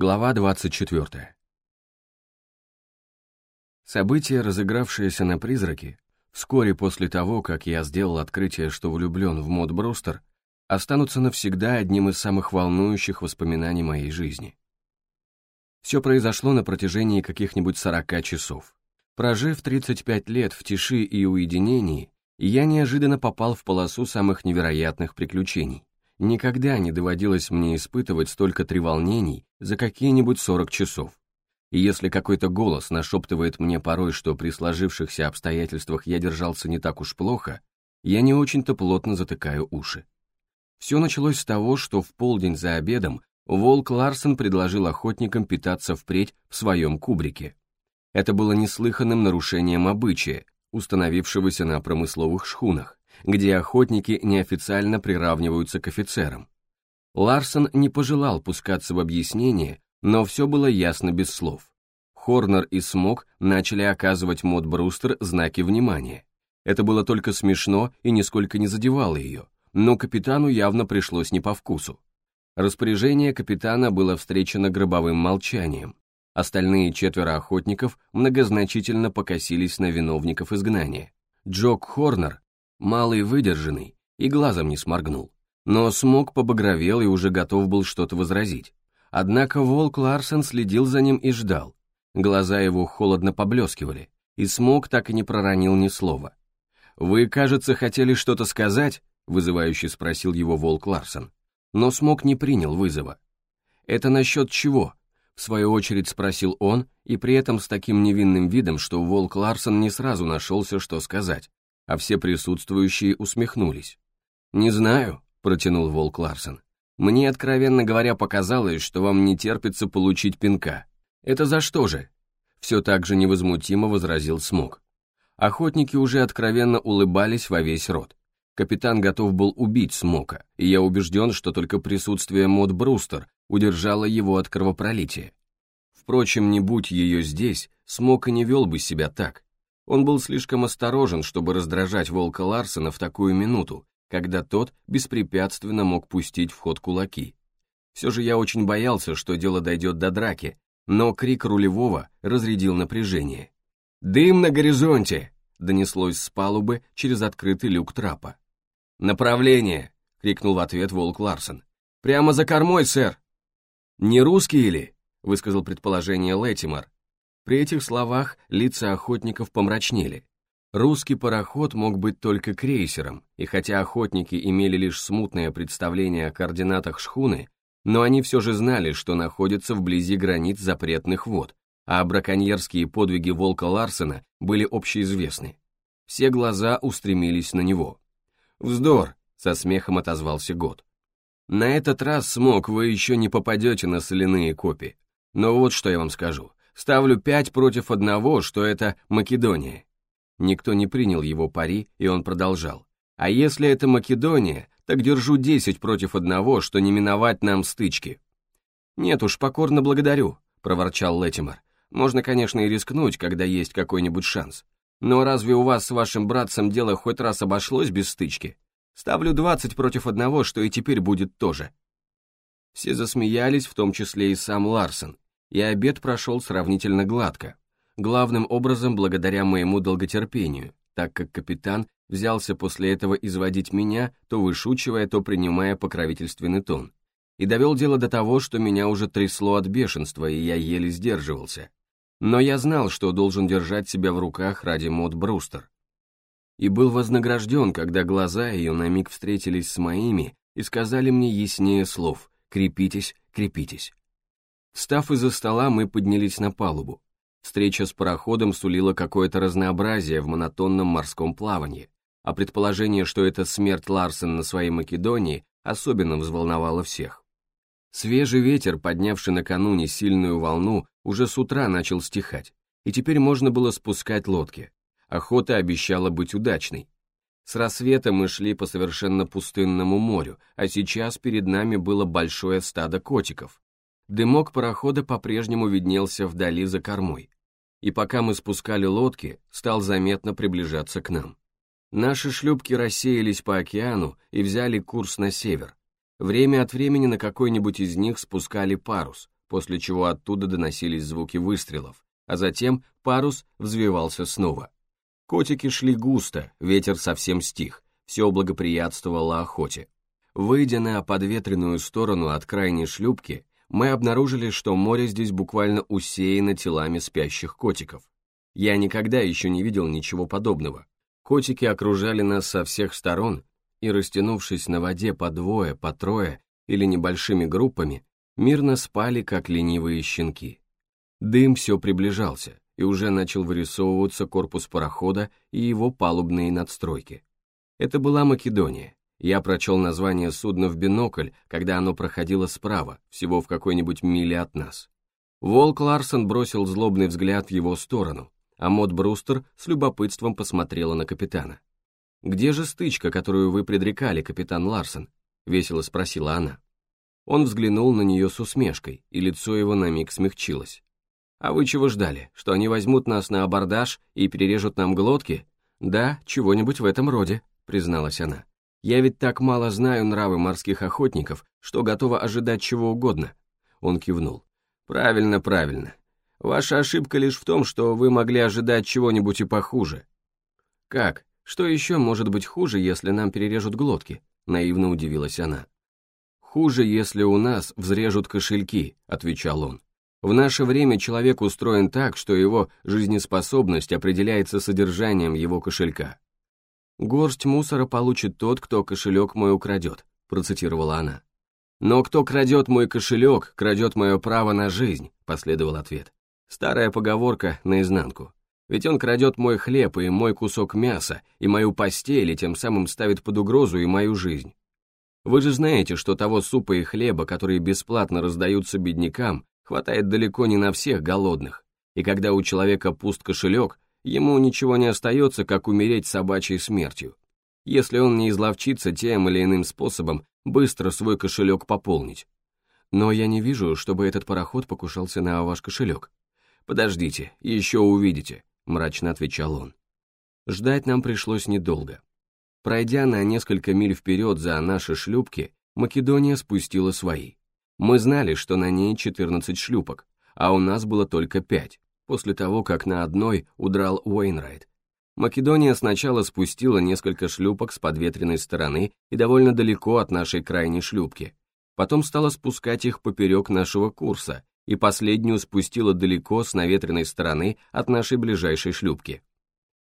Глава 24. События, разыгравшиеся на призраке, вскоре после того, как я сделал открытие, что влюблен в Мод Брустер, останутся навсегда одним из самых волнующих воспоминаний моей жизни. Все произошло на протяжении каких-нибудь 40 часов. Прожив 35 лет в тиши и уединении, я неожиданно попал в полосу самых невероятных приключений. Никогда не доводилось мне испытывать столько треволнений за какие-нибудь 40 часов. И если какой-то голос нашептывает мне порой, что при сложившихся обстоятельствах я держался не так уж плохо, я не очень-то плотно затыкаю уши. Все началось с того, что в полдень за обедом Волк Ларсон предложил охотникам питаться впредь в своем кубрике. Это было неслыханным нарушением обычая, установившегося на промысловых шхунах, где охотники неофициально приравниваются к офицерам. Ларсон не пожелал пускаться в объяснение, но все было ясно без слов. Хорнер и Смок начали оказывать Мод Брустер знаки внимания. Это было только смешно и нисколько не задевало ее, но капитану явно пришлось не по вкусу. Распоряжение капитана было встречено гробовым молчанием. Остальные четверо охотников многозначительно покосились на виновников изгнания. Джок Хорнер, малый выдержанный, и глазом не сморгнул. Но смог побагровел и уже готов был что-то возразить. Однако волк Ларсен следил за ним и ждал. Глаза его холодно поблескивали, и смог так и не проронил ни слова. «Вы, кажется, хотели что-то сказать?» — вызывающе спросил его волк Ларсен. Но смог не принял вызова. «Это насчет чего?» В свою очередь спросил он, и при этом с таким невинным видом, что Волк Ларсон не сразу нашелся, что сказать, а все присутствующие усмехнулись. «Не знаю», — протянул Волк Ларсон. «Мне, откровенно говоря, показалось, что вам не терпится получить пинка. Это за что же?» Все так же невозмутимо возразил Смок. Охотники уже откровенно улыбались во весь рот. Капитан готов был убить Смока, и я убежден, что только присутствие Мод Брустер удержало его от кровопролития. Впрочем, не будь ее здесь, Смок и не вел бы себя так. Он был слишком осторожен, чтобы раздражать Волка Ларсена в такую минуту, когда тот беспрепятственно мог пустить в ход кулаки. Все же я очень боялся, что дело дойдет до драки, но крик рулевого разрядил напряжение. «Дым на горизонте!» — донеслось с палубы через открытый люк трапа. «Направление!» — крикнул в ответ Волк Ларсон. «Прямо за кормой, сэр!» «Не русские ли?» — высказал предположение Леттимор. При этих словах лица охотников помрачнели. Русский пароход мог быть только крейсером, и хотя охотники имели лишь смутное представление о координатах шхуны, но они все же знали, что находятся вблизи границ запретных вод, а браконьерские подвиги Волка Ларсена были общеизвестны. Все глаза устремились на него. «Вздор!» — со смехом отозвался Год. «На этот раз, Смог, вы еще не попадете на соляные копи. Но вот что я вам скажу. Ставлю пять против одного, что это Македония». Никто не принял его пари, и он продолжал. «А если это Македония, так держу десять против одного, что не миновать нам стычки». «Нет уж, покорно благодарю», — проворчал Леттимер. «Можно, конечно, и рискнуть, когда есть какой-нибудь шанс. Но разве у вас с вашим братцем дело хоть раз обошлось без стычки? Ставлю двадцать против одного, что и теперь будет тоже. Все засмеялись, в том числе и сам Ларсон, и обед прошел сравнительно гладко. Главным образом благодаря моему долготерпению, так как капитан взялся после этого изводить меня, то вышучивая, то принимая покровительственный тон, и довел дело до того, что меня уже трясло от бешенства, и я еле сдерживался. Но я знал, что должен держать себя в руках ради Мод Брустер. И был вознагражден, когда глаза ее на миг встретились с моими и сказали мне яснее слов «крепитесь, крепитесь». Встав из-за стола, мы поднялись на палубу. Встреча с пароходом сулила какое-то разнообразие в монотонном морском плавании, а предположение, что это смерть Ларсен на своей Македонии, особенно взволновало всех. Свежий ветер, поднявший накануне сильную волну, уже с утра начал стихать, и теперь можно было спускать лодки. Охота обещала быть удачной. С рассвета мы шли по совершенно пустынному морю, а сейчас перед нами было большое стадо котиков. Дымок парохода по-прежнему виднелся вдали за кормой. И пока мы спускали лодки, стал заметно приближаться к нам. Наши шлюпки рассеялись по океану и взяли курс на север. Время от времени на какой-нибудь из них спускали парус, после чего оттуда доносились звуки выстрелов, а затем парус взвивался снова. Котики шли густо, ветер совсем стих, все благоприятствовало охоте. Выйдя на подветренную сторону от крайней шлюпки, мы обнаружили, что море здесь буквально усеяно телами спящих котиков. Я никогда еще не видел ничего подобного. Котики окружали нас со всех сторон, и, растянувшись на воде по двое, по трое или небольшими группами, мирно спали, как ленивые щенки. Дым все приближался, и уже начал вырисовываться корпус парохода и его палубные надстройки. Это была Македония. Я прочел название судна в бинокль, когда оно проходило справа, всего в какой-нибудь миле от нас. Волк Ларсон бросил злобный взгляд в его сторону, а Мод Брустер с любопытством посмотрела на капитана. «Где же стычка, которую вы предрекали, капитан Ларсон?» — весело спросила она. Он взглянул на нее с усмешкой, и лицо его на миг смягчилось. «А вы чего ждали, что они возьмут нас на абордаж и перережут нам глотки?» «Да, чего-нибудь в этом роде», — призналась она. «Я ведь так мало знаю нравы морских охотников, что готова ожидать чего угодно». Он кивнул. «Правильно, правильно. Ваша ошибка лишь в том, что вы могли ожидать чего-нибудь и похуже». «Как? Что еще может быть хуже, если нам перережут глотки?» — наивно удивилась она. «Хуже, если у нас взрежут кошельки», — отвечал он. В наше время человек устроен так, что его жизнеспособность определяется содержанием его кошелька. «Горсть мусора получит тот, кто кошелек мой украдет», процитировала она. «Но кто крадет мой кошелек, крадет мое право на жизнь», последовал ответ. Старая поговорка наизнанку. Ведь он крадет мой хлеб и мой кусок мяса, и мою постель, и тем самым ставит под угрозу и мою жизнь. Вы же знаете, что того супа и хлеба, которые бесплатно раздаются беднякам, хватает далеко не на всех голодных, и когда у человека пуст кошелек, ему ничего не остается, как умереть собачьей смертью, если он не изловчится тем или иным способом быстро свой кошелек пополнить. Но я не вижу, чтобы этот пароход покушался на ваш кошелек. Подождите, еще увидите, мрачно отвечал он. Ждать нам пришлось недолго. Пройдя на несколько миль вперед за наши шлюпки, Македония спустила свои. Мы знали, что на ней 14 шлюпок, а у нас было только 5, после того, как на одной удрал Уэйнрайт. Македония сначала спустила несколько шлюпок с подветренной стороны и довольно далеко от нашей крайней шлюпки. Потом стала спускать их поперек нашего курса, и последнюю спустила далеко с наветренной стороны от нашей ближайшей шлюпки.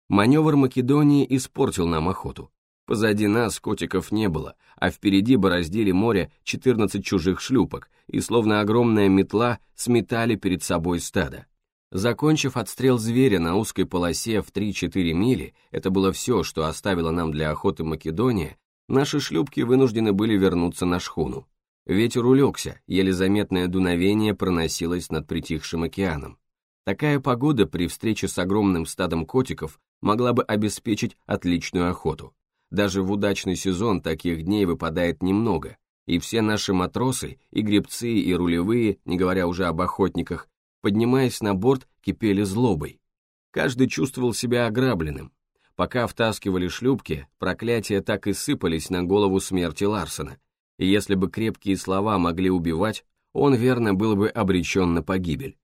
Маневр Македонии испортил нам охоту. Позади нас котиков не было, а впереди бороздили море 14 чужих шлюпок и словно огромная метла сметали перед собой стадо. Закончив отстрел зверя на узкой полосе в 3-4 мили, это было все, что оставила нам для охоты Македония, наши шлюпки вынуждены были вернуться на шхуну. Ветер улегся, еле заметное дуновение проносилось над притихшим океаном. Такая погода при встрече с огромным стадом котиков могла бы обеспечить отличную охоту. Даже в удачный сезон таких дней выпадает немного, и все наши матросы, и гребцы, и рулевые, не говоря уже об охотниках, поднимаясь на борт, кипели злобой. Каждый чувствовал себя ограбленным. Пока втаскивали шлюпки, проклятия так и сыпались на голову смерти Ларсона, и если бы крепкие слова могли убивать, он верно был бы обречен на погибель.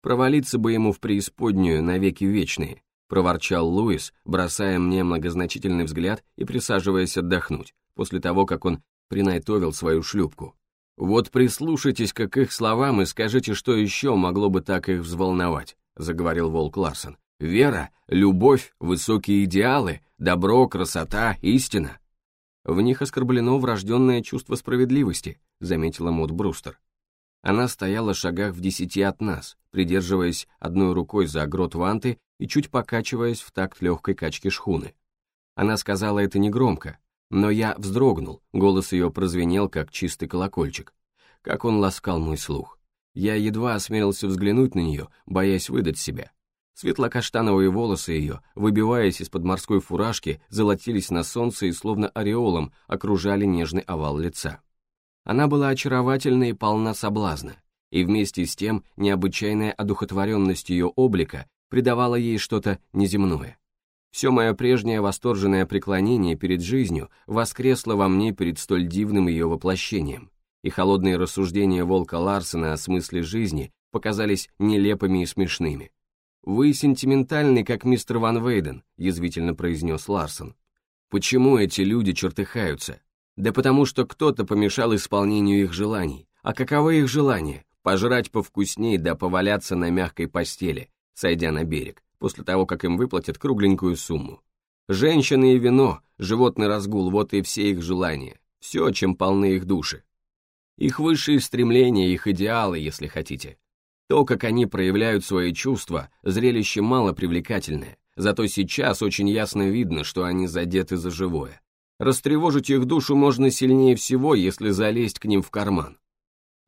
Провалиться бы ему в преисподнюю навеки вечные, проворчал Луис, бросая мне многозначительный взгляд и присаживаясь отдохнуть, после того, как он принайтовил свою шлюпку. «Вот прислушайтесь к их словам и скажите, что еще могло бы так их взволновать», заговорил Волк Ларсон. «Вера, любовь, высокие идеалы, добро, красота, истина». В них оскорблено врожденное чувство справедливости, заметила Мод Брустер. Она стояла шагах в десяти от нас, придерживаясь одной рукой за грот ванты и чуть покачиваясь в такт легкой качки шхуны. Она сказала это негромко, но я вздрогнул, голос ее прозвенел, как чистый колокольчик. Как он ласкал мой слух. Я едва осмелился взглянуть на нее, боясь выдать себя. Светло-каштановые волосы ее, выбиваясь из-под морской фуражки, золотились на солнце и словно ореолом окружали нежный овал лица. Она была очаровательна и полна соблазна, и вместе с тем необычайная одухотворенность ее облика придавало ей что-то неземное. Все мое прежнее восторженное преклонение перед жизнью воскресло во мне перед столь дивным ее воплощением, и холодные рассуждения Волка Ларсена о смысле жизни показались нелепыми и смешными. «Вы сентиментальный, как мистер Ван Вейден», — язвительно произнес Ларсон. «Почему эти люди чертыхаются? Да потому что кто-то помешал исполнению их желаний. А каковы их желания? Пожрать повкусней да поваляться на мягкой постели, сойдя на берег, после того, как им выплатят кругленькую сумму. Женщины и вино, животный разгул, вот и все их желания, все, чем полны их души. Их высшие стремления, их идеалы, если хотите. То, как они проявляют свои чувства, зрелище мало привлекательное, зато сейчас очень ясно видно, что они задеты за живое. Растревожить их душу можно сильнее всего, если залезть к ним в карман.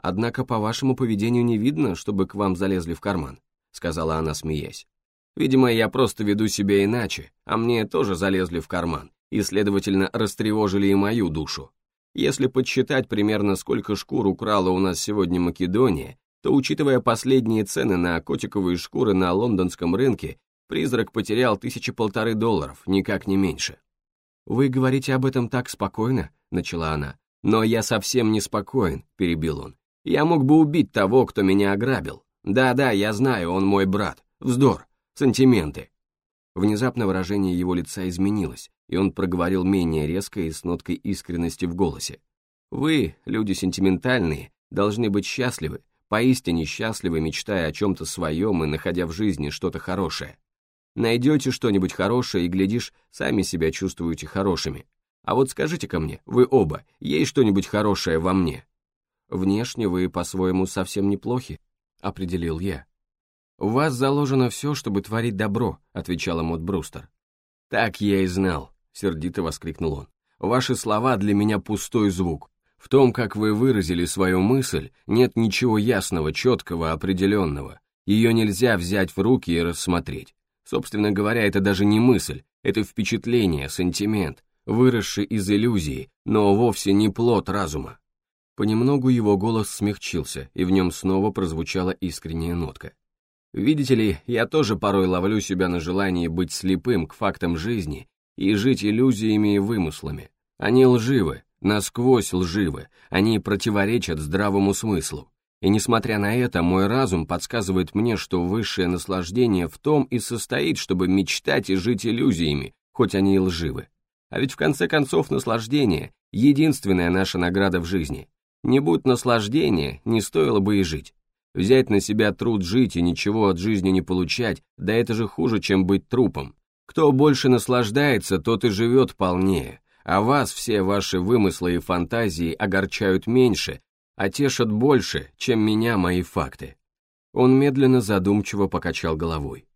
Однако по вашему поведению не видно, чтобы к вам залезли в карман, сказала она, смеясь. Видимо, я просто веду себя иначе, а мне тоже залезли в карман, и, следовательно, растревожили и мою душу. Если подсчитать примерно сколько шкур украла у нас сегодня Македония, то, учитывая последние цены на котиковые шкуры на лондонском рынке, призрак потерял тысячи полторы долларов, никак не меньше. «Вы говорите об этом так спокойно», — начала она. «Но я совсем не спокоен», — перебил он. «Я мог бы убить того, кто меня ограбил. Да-да, я знаю, он мой брат. Вздор. Сантименты. Внезапно выражение его лица изменилось, и он проговорил менее резко и с ноткой искренности в голосе. «Вы, люди сентиментальные, должны быть счастливы, поистине счастливы, мечтая о чем-то своем и находя в жизни что-то хорошее. Найдете что-нибудь хорошее и, глядишь, сами себя чувствуете хорошими. А вот скажите-ка мне, вы оба, есть что-нибудь хорошее во мне?» «Внешне вы, по-своему, совсем неплохи», — определил я. «В вас заложено все, чтобы творить добро», — отвечала Мот Брустер. «Так я и знал», — сердито воскликнул он. «Ваши слова для меня пустой звук. В том, как вы выразили свою мысль, нет ничего ясного, четкого, определенного. Ее нельзя взять в руки и рассмотреть. Собственно говоря, это даже не мысль, это впечатление, сентимент, выросший из иллюзии, но вовсе не плод разума». Понемногу его голос смягчился, и в нем снова прозвучала искренняя нотка. Видите ли, я тоже порой ловлю себя на желании быть слепым к фактам жизни и жить иллюзиями и вымыслами. Они лживы, насквозь лживы, они противоречат здравому смыслу. И несмотря на это, мой разум подсказывает мне, что высшее наслаждение в том и состоит, чтобы мечтать и жить иллюзиями, хоть они и лживы. А ведь в конце концов наслаждение — единственная наша награда в жизни. Не будь наслаждения, не стоило бы и жить. Взять на себя труд жить и ничего от жизни не получать, да это же хуже, чем быть трупом. Кто больше наслаждается, тот и живет полнее, а вас все ваши вымыслы и фантазии огорчают меньше, а тешат больше, чем меня мои факты. Он медленно задумчиво покачал головой.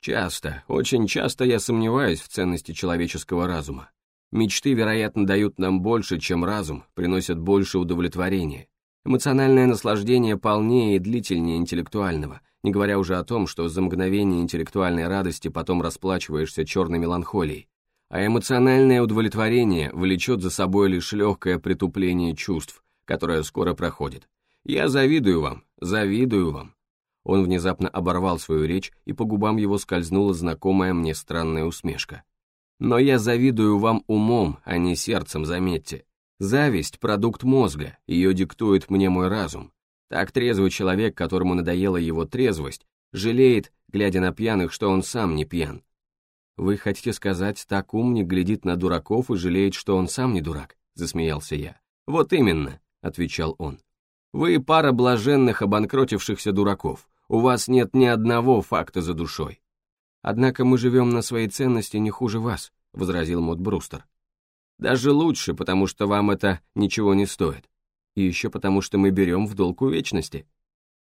Часто, очень часто я сомневаюсь в ценности человеческого разума. Мечты, вероятно, дают нам больше, чем разум, приносят больше удовлетворения. Эмоциональное наслаждение полнее и длительнее интеллектуального, не говоря уже о том, что за мгновение интеллектуальной радости потом расплачиваешься черной меланхолией. А эмоциональное удовлетворение влечет за собой лишь легкое притупление чувств, которое скоро проходит. Я завидую вам, завидую вам. Он внезапно оборвал свою речь, и по губам его скользнула знакомая мне странная усмешка. Но я завидую вам умом, а не сердцем, заметьте. Зависть – продукт мозга, ее диктует мне мой разум. Так трезвый человек, которому надоела его трезвость, жалеет, глядя на пьяных, что он сам не пьян. «Вы хотите сказать, так умник глядит на дураков и жалеет, что он сам не дурак?» – засмеялся я. «Вот именно», – отвечал он. «Вы пара блаженных обанкротившихся дураков. У вас нет ни одного факта за душой». «Однако мы живем на своей ценности не хуже вас», – возразил Мот Брустер. Даже лучше, потому что вам это ничего не стоит. И еще потому, что мы берем в долг у вечности.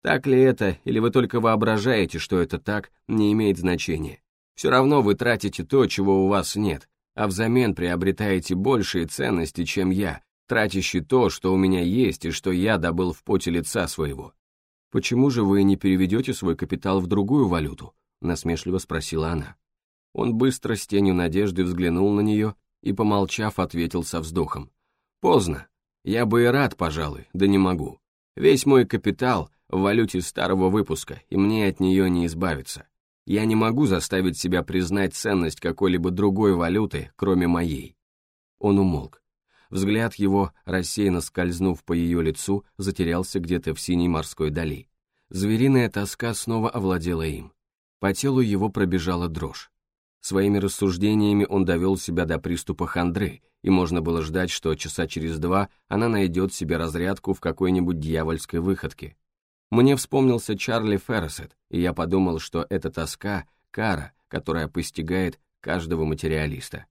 Так ли это, или вы только воображаете, что это так, не имеет значения. Все равно вы тратите то, чего у вас нет, а взамен приобретаете большие ценности, чем я, тратящий то, что у меня есть и что я добыл в поте лица своего. «Почему же вы не переведете свой капитал в другую валюту?» насмешливо спросила она. Он быстро с тенью надежды взглянул на нее и, помолчав, ответил со вздохом. «Поздно. Я бы и рад, пожалуй, да не могу. Весь мой капитал в валюте старого выпуска, и мне от нее не избавиться. Я не могу заставить себя признать ценность какой-либо другой валюты, кроме моей». Он умолк. Взгляд его, рассеянно скользнув по ее лицу, затерялся где-то в синей морской дали. Звериная тоска снова овладела им. По телу его пробежала дрожь. Своими рассуждениями он довел себя до приступа хандры, и можно было ждать, что часа через два она найдет себе разрядку в какой-нибудь дьявольской выходке. Мне вспомнился Чарли Ферресет, и я подумал, что эта тоска — кара, которая постигает каждого материалиста.